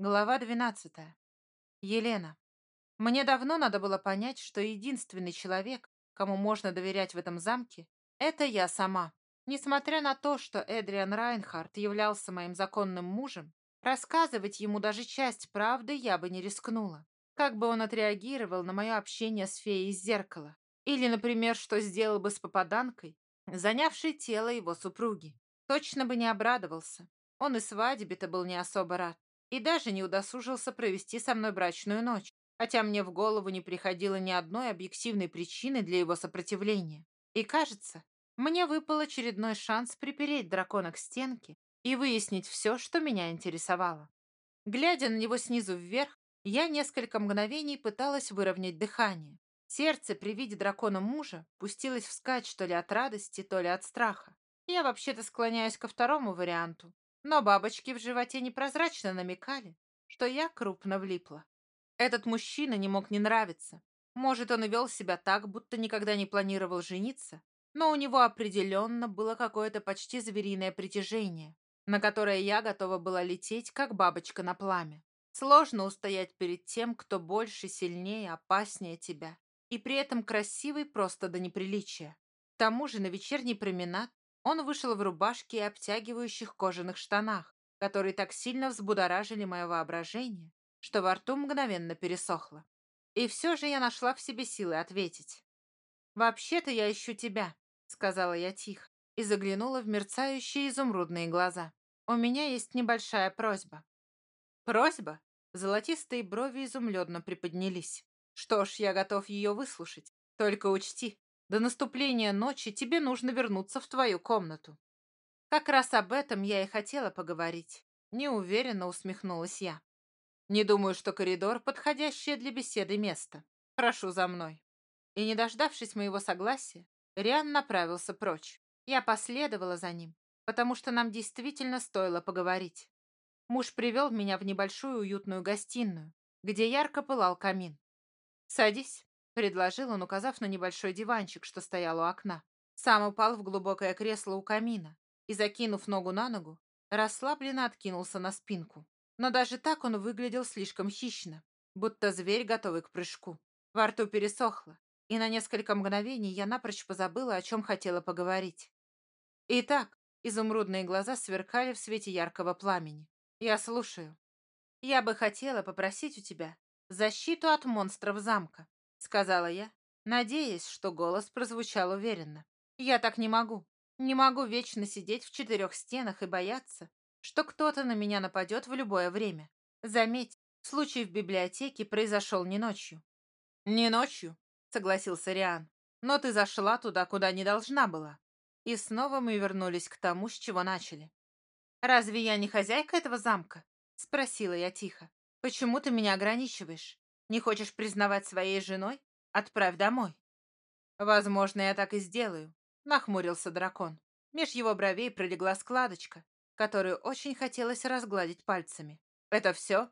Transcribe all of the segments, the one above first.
Глава 12. Елена. Мне давно надо было понять, что единственный человек, кому можно доверять в этом замке, это я сама. Несмотря на то, что Эдриан Райнхард являлся моим законным мужем, рассказывать ему даже часть правды я бы не рискнула. Как бы он отреагировал на мое общение с феей из зеркала? Или, например, что сделал бы с попаданкой, занявшей тело его супруги? Точно бы не обрадовался. Он и свадьбе-то был не особо рад и даже не удосужился провести со мной брачную ночь, хотя мне в голову не приходило ни одной объективной причины для его сопротивления. И кажется, мне выпал очередной шанс припереть дракона к стенке и выяснить все, что меня интересовало. Глядя на него снизу вверх, я несколько мгновений пыталась выровнять дыхание. Сердце при виде дракона мужа пустилось вскачь то ли от радости, то ли от страха. Я вообще-то склоняюсь ко второму варианту, но бабочки в животе непрозрачно намекали, что я крупно влипла. Этот мужчина не мог не нравиться. Может, он и вел себя так, будто никогда не планировал жениться, но у него определенно было какое-то почти звериное притяжение, на которое я готова была лететь, как бабочка на пламя. Сложно устоять перед тем, кто больше, сильнее, опаснее тебя, и при этом красивый просто до неприличия. К тому же на вечерний променад он вышел в рубашке и обтягивающих кожаных штанах, которые так сильно взбудоражили мое воображение, что во рту мгновенно пересохло. И все же я нашла в себе силы ответить. «Вообще-то я ищу тебя», — сказала я тихо и заглянула в мерцающие изумрудные глаза. «У меня есть небольшая просьба». «Просьба?» Золотистые брови изумленно приподнялись. «Что ж, я готов ее выслушать. Только учти, до наступления ночи тебе нужно вернуться в твою комнату. Как раз об этом я и хотела поговорить. Неуверенно усмехнулась я. Не думаю, что коридор — подходящее для беседы место. Прошу за мной. И, не дождавшись моего согласия, Риан направился прочь. Я последовала за ним, потому что нам действительно стоило поговорить. Муж привел меня в небольшую уютную гостиную, где ярко пылал камин. «Садись», предложил он, указав на небольшой диванчик, что стоял у окна. Сам упал в глубокое кресло у камина и, закинув ногу на ногу, расслабленно откинулся на спинку. Но даже так он выглядел слишком хищно, будто зверь, готовый к прыжку. Во рту пересохло, и на несколько мгновений я напрочь позабыла, о чем хотела поговорить. Итак, изумрудные глаза сверкали в свете яркого пламени. Я слушаю. Я бы хотела попросить у тебя защиту от монстров замка сказала я, надеясь, что голос прозвучал уверенно. Я так не могу. Не могу вечно сидеть в четырех стенах и бояться, что кто-то на меня нападет в любое время. Заметь, случай в библиотеке произошел не ночью. Не ночью, согласился Риан. Но ты зашла туда, куда не должна была. И снова мы вернулись к тому, с чего начали. «Разве я не хозяйка этого замка?» — спросила я тихо. «Почему ты меня ограничиваешь? Не хочешь признавать своей женой? Отправь домой. Возможно, я так и сделаю, нахмурился дракон. Меж его бровей пролегла складочка, которую очень хотелось разгладить пальцами. Это все?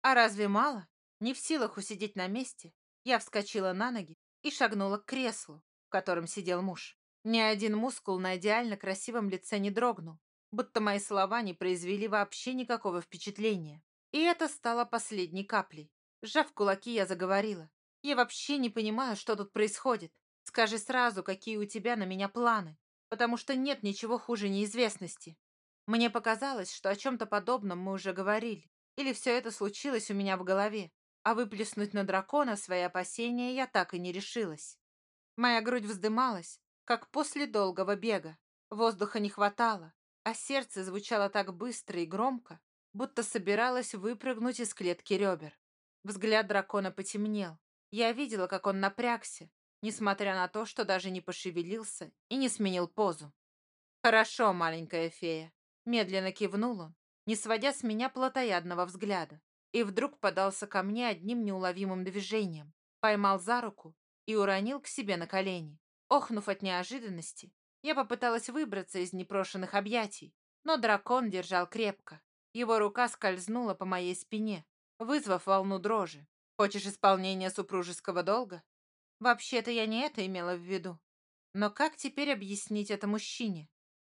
А разве мало? Не в силах усидеть на месте, я вскочила на ноги и шагнула к креслу, в котором сидел муж. Ни один мускул на идеально красивом лице не дрогнул, будто мои слова не произвели вообще никакого впечатления. И это стало последней каплей. Сжав кулаки, я заговорила. «Я вообще не понимаю, что тут происходит. Скажи сразу, какие у тебя на меня планы, потому что нет ничего хуже неизвестности. Мне показалось, что о чем-то подобном мы уже говорили, или все это случилось у меня в голове, а выплеснуть на дракона свои опасения я так и не решилась. Моя грудь вздымалась, как после долгого бега. Воздуха не хватало, а сердце звучало так быстро и громко, будто собиралось выпрыгнуть из клетки ребер. Взгляд дракона потемнел. Я видела, как он напрягся, несмотря на то, что даже не пошевелился и не сменил позу. «Хорошо, маленькая фея», — медленно кивнул он, не сводя с меня плотоядного взгляда, и вдруг подался ко мне одним неуловимым движением, поймал за руку и уронил к себе на колени. Охнув от неожиданности, я попыталась выбраться из непрошенных объятий, но дракон держал крепко. Его рука скользнула по моей спине, вызвав волну дрожи. Хочешь исполнения супружеского долга? Вообще-то я не это имела в виду. Но как теперь объяснить это мужчине?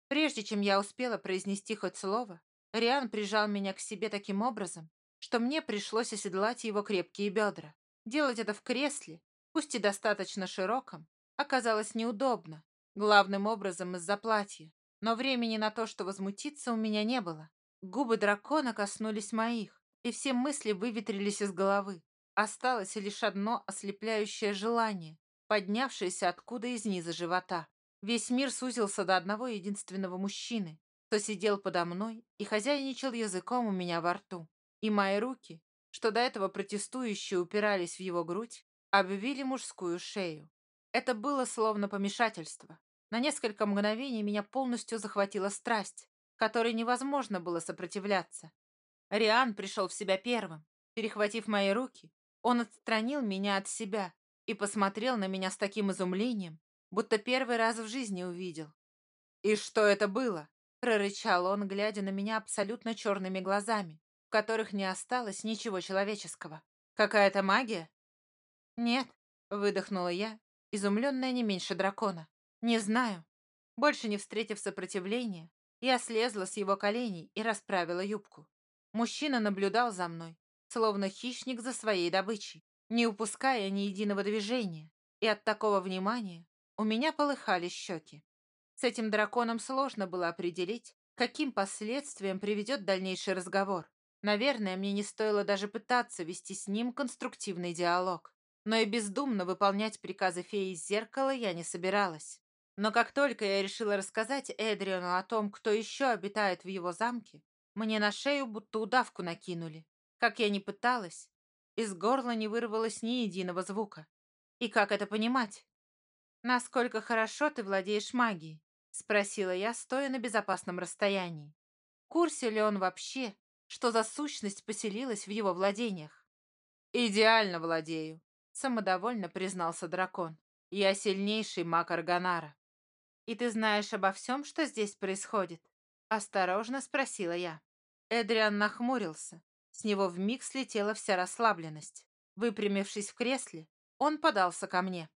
Прежде чем я успела произнести хоть слово, Риан прижал меня к себе таким образом, что мне пришлось оседлать его крепкие бедра. Делать это в кресле, пусть и достаточно широком, оказалось неудобно, главным образом из-за платья. Но времени на то, что возмутиться, у меня не было. Губы дракона коснулись моих, и все мысли выветрились из головы. Осталось лишь одно ослепляющее желание, поднявшееся откуда из низа живота. Весь мир сузился до одного единственного мужчины, кто сидел подо мной и хозяйничал языком у меня во рту. И мои руки, что до этого протестующие упирались в его грудь, обвили мужскую шею. Это было словно помешательство. На несколько мгновений меня полностью захватила страсть, которой невозможно было сопротивляться. Риан пришел в себя первым. Перехватив мои руки, он отстранил меня от себя и посмотрел на меня с таким изумлением, будто первый раз в жизни увидел. «И что это было?» — прорычал он, глядя на меня абсолютно черными глазами, в которых не осталось ничего человеческого. «Какая-то магия?» «Нет», — выдохнула я, изумленная не меньше дракона. «Не знаю». Больше не встретив сопротивления, я слезла с его коленей и расправила юбку. Мужчина наблюдал за мной, словно хищник за своей добычей, не упуская ни единого движения, и от такого внимания у меня полыхали щеки. С этим драконом сложно было определить, каким последствиям приведет дальнейший разговор. Наверное, мне не стоило даже пытаться вести с ним конструктивный диалог. Но и бездумно выполнять приказы феи из зеркала я не собиралась. Но как только я решила рассказать Эдриану о том, кто еще обитает в его замке, мне на шею будто удавку накинули. Как я ни пыталась, из горла не вырвалось ни единого звука. И как это понимать? «Насколько хорошо ты владеешь магией?» — спросила я, стоя на безопасном расстоянии. В курсе ли он вообще, что за сущность поселилась в его владениях? «Идеально владею», — самодовольно признался дракон. «Я сильнейший маг Арганара». «И ты знаешь обо всем, что здесь происходит?» Осторожно спросила я. Эдриан нахмурился. С него вмиг слетела вся расслабленность. Выпрямившись в кресле, он подался ко мне.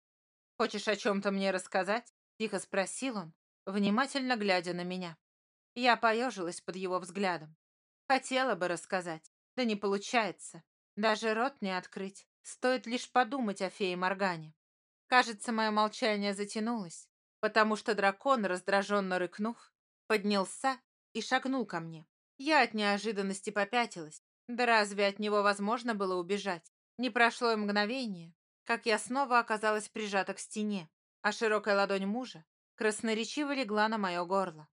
«Хочешь о чем-то мне рассказать?» Тихо спросил он, внимательно глядя на меня. Я поежилась под его взглядом. Хотела бы рассказать, да не получается. Даже рот не открыть. Стоит лишь подумать о фее Моргане. Кажется, мое молчание затянулось, потому что дракон, раздраженно рыкнув, поднялся и шагнул ко мне. Я от неожиданности попятилась. Да разве от него возможно было убежать? Не прошло и мгновение, как я снова оказалась прижата к стене, а широкая ладонь мужа красноречиво легла на мое горло.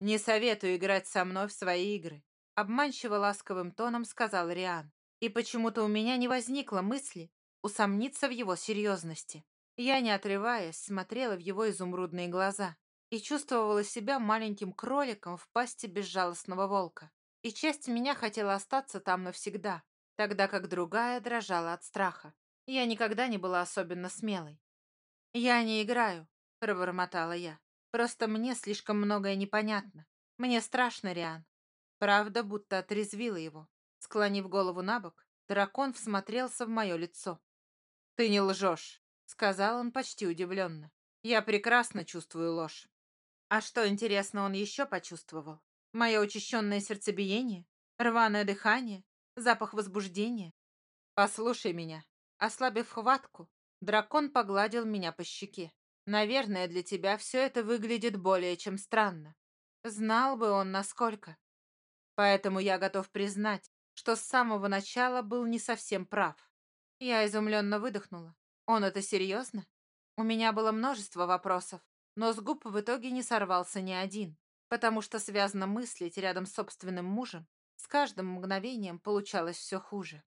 «Не советую играть со мной в свои игры», обманчиво ласковым тоном сказал Риан. И почему-то у меня не возникло мысли усомниться в его серьезности. Я, не отрываясь, смотрела в его изумрудные глаза и чувствовала себя маленьким кроликом в пасти безжалостного волка. И часть меня хотела остаться там навсегда, тогда как другая дрожала от страха. Я никогда не была особенно смелой. «Я не играю», — пробормотала я. «Просто мне слишком многое непонятно. Мне страшно, Риан». Правда, будто отрезвила его. Склонив голову на бок, дракон всмотрелся в мое лицо. «Ты не лжешь», — сказал он почти удивленно. «Я прекрасно чувствую ложь. А что, интересно, он еще почувствовал? Мое учащенное сердцебиение? Рваное дыхание? Запах возбуждения? Послушай меня. Ослабив хватку, дракон погладил меня по щеке. Наверное, для тебя все это выглядит более чем странно. Знал бы он, насколько. Поэтому я готов признать, что с самого начала был не совсем прав. Я изумленно выдохнула. Он это серьезно? У меня было множество вопросов, но с губ в итоге не сорвался ни один, потому что связано мыслить рядом с собственным мужем с каждым мгновением получалось все хуже.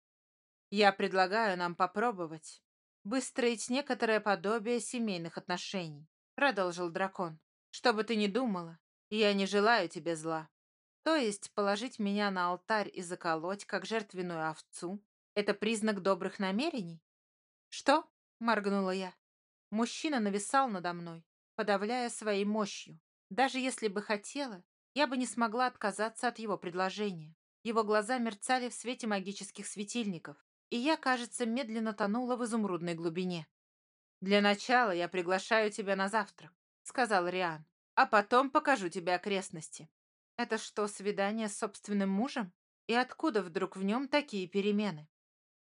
Я предлагаю нам попробовать выстроить некоторое подобие семейных отношений, продолжил дракон. Что бы ты ни думала, я не желаю тебе зла. То есть положить меня на алтарь и заколоть, как жертвенную овцу, это признак добрых намерений? Что? моргнула я. Мужчина нависал надо мной, подавляя своей мощью. Даже если бы хотела, я бы не смогла отказаться от его предложения. Его глаза мерцали в свете магических светильников, и я, кажется, медленно тонула в изумрудной глубине. «Для начала я приглашаю тебя на завтрак», — сказал Риан, «а потом покажу тебе окрестности». «Это что, свидание с собственным мужем?» И откуда вдруг в нем такие перемены?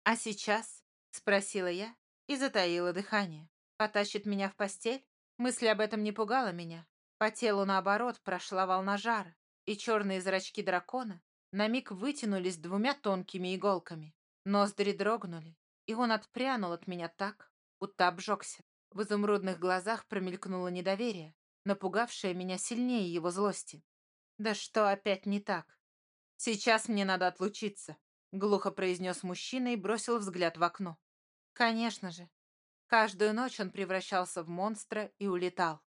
«А сейчас?» — спросила я и затаила дыхание. «Потащит меня в постель?» Мысль об этом не пугала меня. По телу, наоборот, прошла волна жара, и черные зрачки дракона на миг вытянулись двумя тонкими иголками. Ноздри дрогнули, и он отпрянул от меня так, будто обжегся. В изумрудных глазах промелькнуло недоверие, напугавшее меня сильнее его злости. «Да что опять не так? Сейчас мне надо отлучиться», — глухо произнес мужчина и бросил взгляд в окно. «Конечно же. Каждую ночь он превращался в монстра и улетал.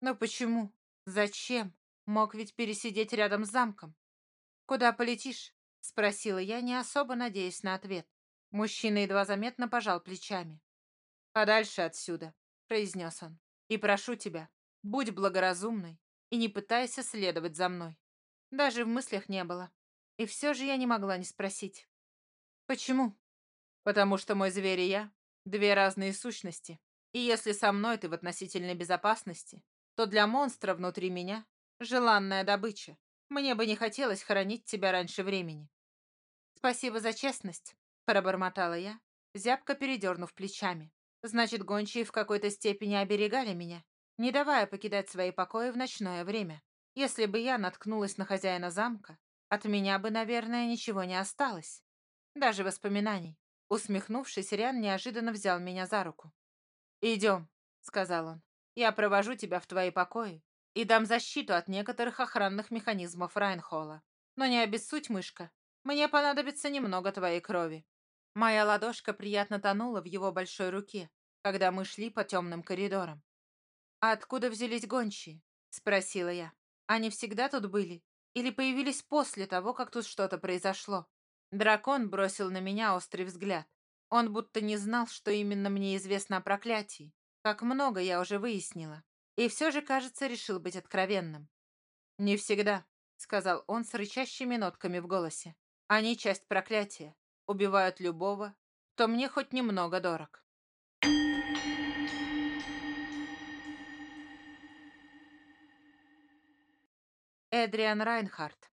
Но почему? Зачем? Мог ведь пересидеть рядом с замком. «Куда полетишь?» — спросила я, не особо надеясь на ответ. Мужчина едва заметно пожал плечами. «Подальше отсюда», — произнес он. «И прошу тебя, будь благоразумной и не пытайся следовать за мной». Даже в мыслях не было. И все же я не могла не спросить. «Почему?» «Потому что мой зверь и я — две разные сущности. И если со мной ты в относительной безопасности, то для монстра внутри меня — желанная добыча. Мне бы не хотелось хоронить тебя раньше времени». «Спасибо за честность», — пробормотала я, зябко передернув плечами. Значит, гончие в какой-то степени оберегали меня, не давая покидать свои покои в ночное время. Если бы я наткнулась на хозяина замка, от меня бы, наверное, ничего не осталось. Даже воспоминаний. Усмехнувшись, Риан неожиданно взял меня за руку. «Идем», — сказал он. «Я провожу тебя в твои покои и дам защиту от некоторых охранных механизмов Райнхолла. Но не обессудь, мышка. Мне понадобится немного твоей крови. Моя ладошка приятно тонула в его большой руке, когда мы шли по темным коридорам. «А откуда взялись гончие?» — спросила я. «Они всегда тут были? Или появились после того, как тут что-то произошло?» Дракон бросил на меня острый взгляд. Он будто не знал, что именно мне известно о проклятии. Как много я уже выяснила. И все же, кажется, решил быть откровенным. «Не всегда», — сказал он с рычащими нотками в голосе. «Они часть проклятия убивают любого, кто мне хоть немного дорог. Эдриан Райнхард.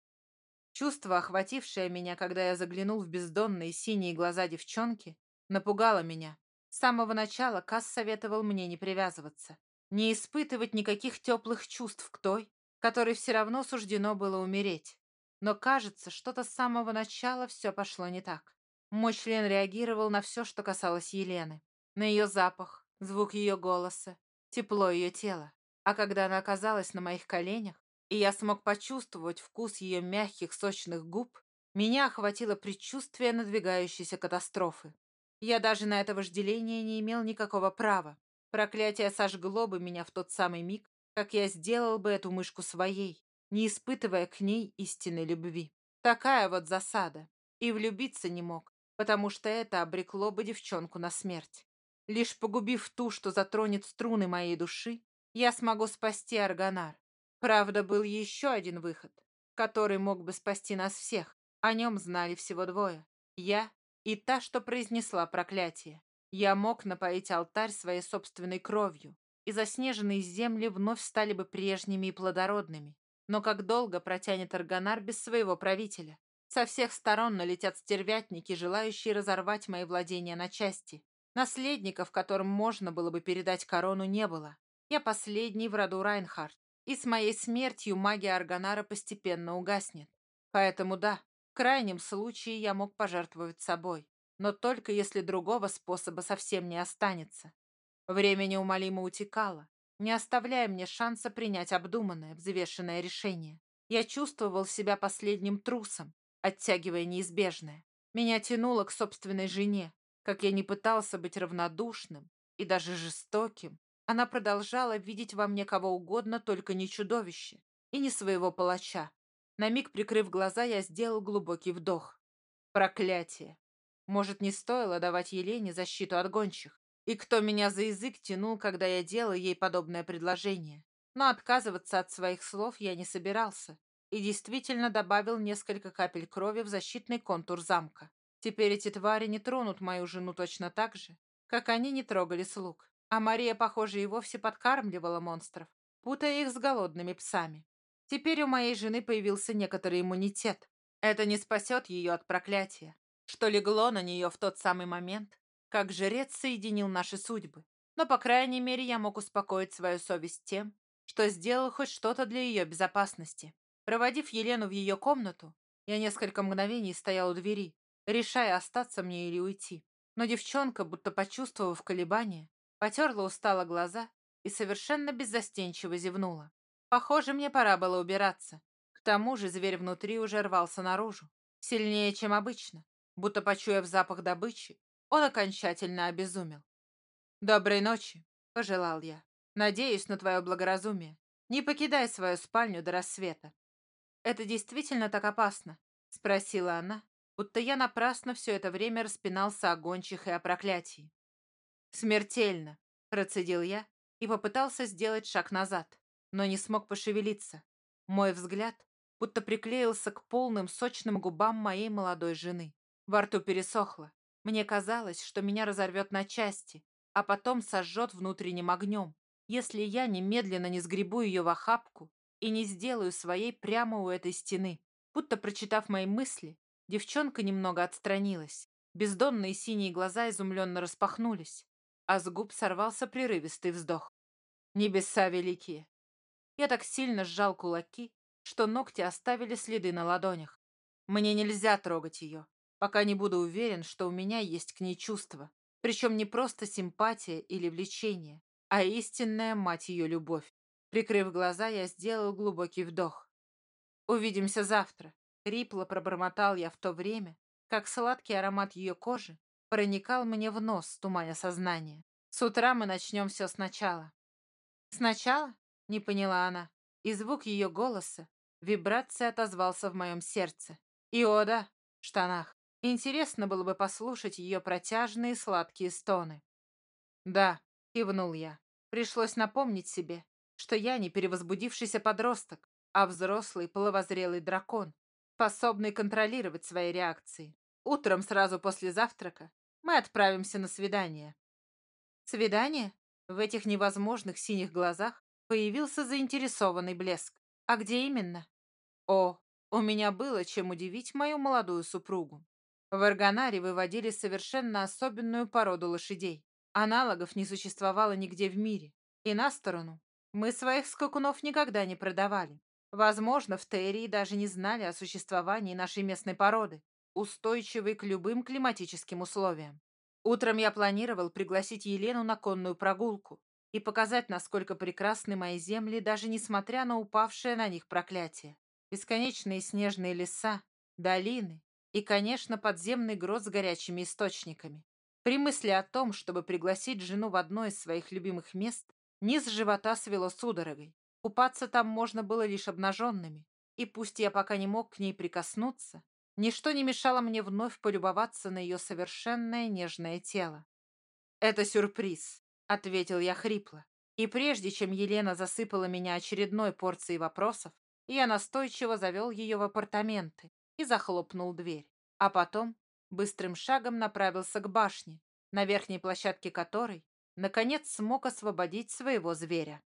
Чувство, охватившее меня, когда я заглянул в бездонные синие глаза девчонки, напугало меня. С самого начала Касс советовал мне не привязываться, не испытывать никаких теплых чувств к той, которой все равно суждено было умереть. Но, кажется, что-то с самого начала все пошло не так. Мой член реагировал на все, что касалось Елены. На ее запах, звук ее голоса, тепло ее тела. А когда она оказалась на моих коленях, и я смог почувствовать вкус ее мягких, сочных губ, меня охватило предчувствие надвигающейся катастрофы. Я даже на это вожделение не имел никакого права. Проклятие сожгло бы меня в тот самый миг, как я сделал бы эту мышку своей, не испытывая к ней истинной любви. Такая вот засада. И влюбиться не мог, потому что это обрекло бы девчонку на смерть. Лишь погубив ту, что затронет струны моей души, я смогу спасти Арганар. Правда, был еще один выход, который мог бы спасти нас всех. О нем знали всего двое. Я и та, что произнесла проклятие. Я мог напоить алтарь своей собственной кровью, и заснеженные земли вновь стали бы прежними и плодородными. Но как долго протянет Арганар без своего правителя? Со всех сторон налетят стервятники, желающие разорвать мои владения на части. Наследников, которым можно было бы передать корону, не было. Я последний в роду Райнхард, и с моей смертью магия Арганара постепенно угаснет. Поэтому да, в крайнем случае я мог пожертвовать собой, но только если другого способа совсем не останется. Время неумолимо утекало, не оставляя мне шанса принять обдуманное, взвешенное решение. Я чувствовал себя последним трусом, оттягивая неизбежное. Меня тянуло к собственной жене. Как я не пытался быть равнодушным и даже жестоким, она продолжала видеть во мне кого угодно, только не чудовище и не своего палача. На миг прикрыв глаза, я сделал глубокий вдох. Проклятие. Может, не стоило давать Елене защиту от гончих? И кто меня за язык тянул, когда я делал ей подобное предложение? Но отказываться от своих слов я не собирался и действительно добавил несколько капель крови в защитный контур замка. Теперь эти твари не тронут мою жену точно так же, как они не трогали слуг. А Мария, похоже, и вовсе подкармливала монстров, путая их с голодными псами. Теперь у моей жены появился некоторый иммунитет. Это не спасет ее от проклятия, что легло на нее в тот самый момент, как жрец соединил наши судьбы. Но, по крайней мере, я мог успокоить свою совесть тем, что сделал хоть что-то для ее безопасности. Проводив Елену в ее комнату, я несколько мгновений стоял у двери, решая, остаться мне или уйти. Но девчонка, будто почувствовав колебания, потерла устало глаза и совершенно беззастенчиво зевнула. Похоже, мне пора было убираться. К тому же зверь внутри уже рвался наружу, сильнее, чем обычно. Будто почуяв запах добычи, он окончательно обезумел. «Доброй ночи», — пожелал я. «Надеюсь на твое благоразумие. Не покидай свою спальню до рассвета». «Это действительно так опасно?» — спросила она, будто я напрасно все это время распинался о гончих и о проклятии. «Смертельно», — процедил я и попытался сделать шаг назад, но не смог пошевелиться. Мой взгляд будто приклеился к полным сочным губам моей молодой жены. Во рту пересохло. Мне казалось, что меня разорвет на части, а потом сожжет внутренним огнем, если я немедленно не сгребу ее в охапку и не сделаю своей прямо у этой стены. Будто прочитав мои мысли, девчонка немного отстранилась. Бездонные синие глаза изумленно распахнулись, а с губ сорвался прерывистый вздох. Небеса великие! Я так сильно сжал кулаки, что ногти оставили следы на ладонях. Мне нельзя трогать ее, пока не буду уверен, что у меня есть к ней чувство. Причем не просто симпатия или влечение, а истинная, мать ее, любовь. Прикрыв глаза, я сделал глубокий вдох. «Увидимся завтра», — хрипло пробормотал я в то время, как сладкий аромат ее кожи проникал мне в нос, туманя сознание. «С утра мы начнем все сначала». «Сначала?» — не поняла она, и звук ее голоса, вибрация отозвался в моем сердце. И о да, в штанах. Интересно было бы послушать ее протяжные сладкие стоны. «Да», — кивнул я. Пришлось напомнить себе, что я не перевозбудившийся подросток, а взрослый половозрелый дракон, способный контролировать свои реакции. Утром сразу после завтрака мы отправимся на свидание. Свидание? В этих невозможных синих глазах появился заинтересованный блеск. А где именно? О, у меня было чем удивить мою молодую супругу. В Арганаре выводили совершенно особенную породу лошадей. Аналогов не существовало нигде в мире. И на сторону мы своих скакунов никогда не продавали. Возможно, в Террии даже не знали о существовании нашей местной породы, устойчивой к любым климатическим условиям. Утром я планировал пригласить Елену на конную прогулку и показать, насколько прекрасны мои земли, даже несмотря на упавшее на них проклятие. Бесконечные снежные леса, долины, и, конечно, подземный грот с горячими источниками. При мысли о том, чтобы пригласить жену в одно из своих любимых мест, низ живота свело судорогой. Купаться там можно было лишь обнаженными, и пусть я пока не мог к ней прикоснуться, ничто не мешало мне вновь полюбоваться на ее совершенное нежное тело. «Это сюрприз», — ответил я хрипло. И прежде чем Елена засыпала меня очередной порцией вопросов, я настойчиво завел ее в апартаменты, и захлопнул дверь. А потом быстрым шагом направился к башне, на верхней площадке которой, наконец, смог освободить своего зверя.